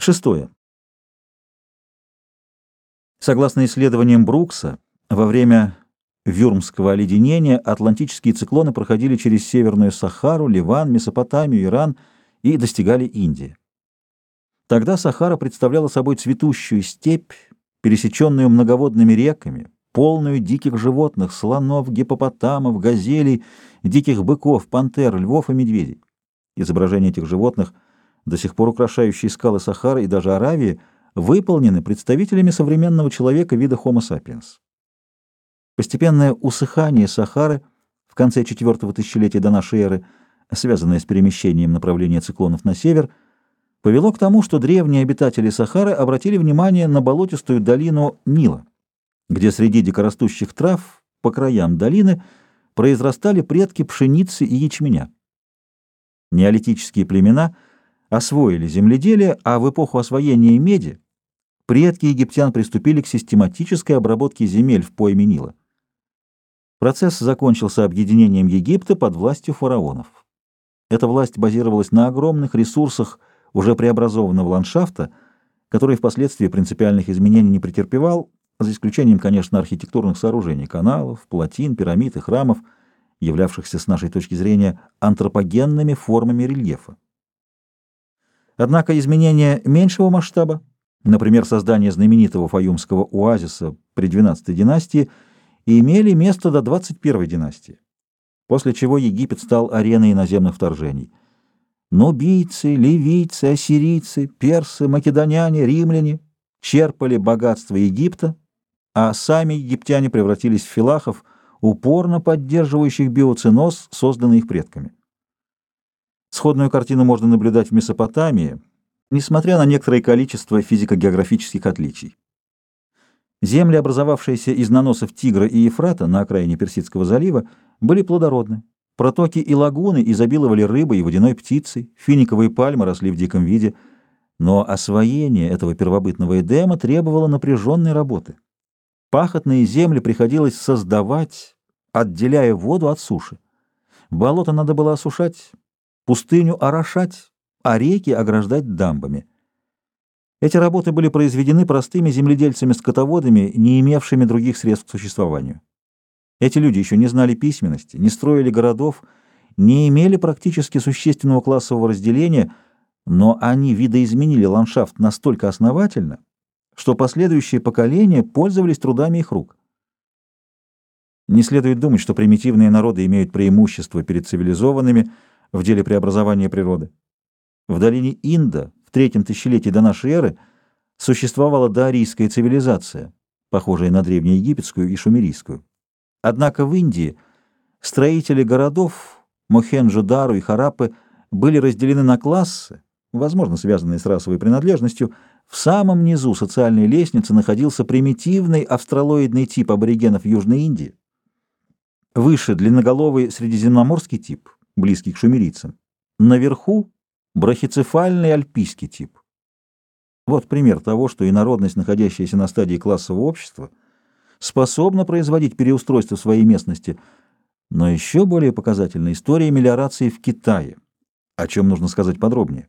Шестое. Согласно исследованиям Брукса, во время Вюрмского оледенения атлантические циклоны проходили через Северную Сахару, Ливан, Месопотамию, Иран и достигали Индии. Тогда Сахара представляла собой цветущую степь, пересеченную многоводными реками, полную диких животных, слонов, гипопотамов, газелей, диких быков, пантер, львов и медведей. Изображения этих животных, до сих пор украшающие скалы Сахары и даже Аравии, выполнены представителями современного человека вида Homo sapiens. Постепенное усыхание Сахары в конце четвертого тысячелетия до нашей эры, связанное с перемещением направления циклонов на север, повело к тому, что древние обитатели Сахары обратили внимание на болотистую долину Нила, где среди дикорастущих трав по краям долины произрастали предки пшеницы и ячменя. Неолитические племена освоили земледелие, а в эпоху освоения меди предки египтян приступили к систематической обработке земель в пойме Нила. Процесс закончился объединением Египта под властью фараонов. Эта власть базировалась на огромных ресурсах уже преобразованного ландшафта, который впоследствии принципиальных изменений не претерпевал, за исключением, конечно, архитектурных сооружений, каналов, плотин, пирамид и храмов, являвшихся с нашей точки зрения антропогенными формами рельефа. Однако изменения меньшего масштаба, например, создание знаменитого фаюмского оазиса при XII династии, имели место до 21 династии, после чего Египет стал ареной иноземных вторжений – Нубийцы, ливийцы, ассирийцы, персы, македоняне, римляне черпали богатство Египта, а сами египтяне превратились в филахов, упорно поддерживающих биоценоз, созданный их предками. Сходную картину можно наблюдать в Месопотамии, несмотря на некоторое количество физико-географических отличий. Земли, образовавшиеся из наносов Тигра и Ефрата на окраине Персидского залива, были плодородны. Протоки и лагуны изобиловали рыбой и водяной птицей, финиковые пальмы росли в диком виде, но освоение этого первобытного Эдема требовало напряженной работы. Пахотные земли приходилось создавать, отделяя воду от суши. Болото надо было осушать, пустыню орошать, а реки ограждать дамбами. Эти работы были произведены простыми земледельцами-скотоводами, не имевшими других средств к существованию. Эти люди еще не знали письменности, не строили городов, не имели практически существенного классового разделения, но они видоизменили ландшафт настолько основательно, что последующие поколения пользовались трудами их рук. Не следует думать, что примитивные народы имеют преимущество перед цивилизованными в деле преобразования природы. В долине Инда в третьем тысячелетии до нашей эры существовала доарийская цивилизация, похожая на древнеегипетскую и шумерийскую. Однако в Индии строители городов Мохенджо-Дару и Хараппы были разделены на классы, возможно, связанные с расовой принадлежностью. В самом низу социальной лестницы находился примитивный австралоидный тип аборигенов Южной Индии. Выше длинноголовый средиземноморский тип, близкий к шумерийцам. Наверху брахицефальный альпийский тип. Вот пример того, что инородность, находящаяся на стадии классового общества – способна производить переустройство своей местности, но еще более показательна история мелиорации в Китае, о чем нужно сказать подробнее.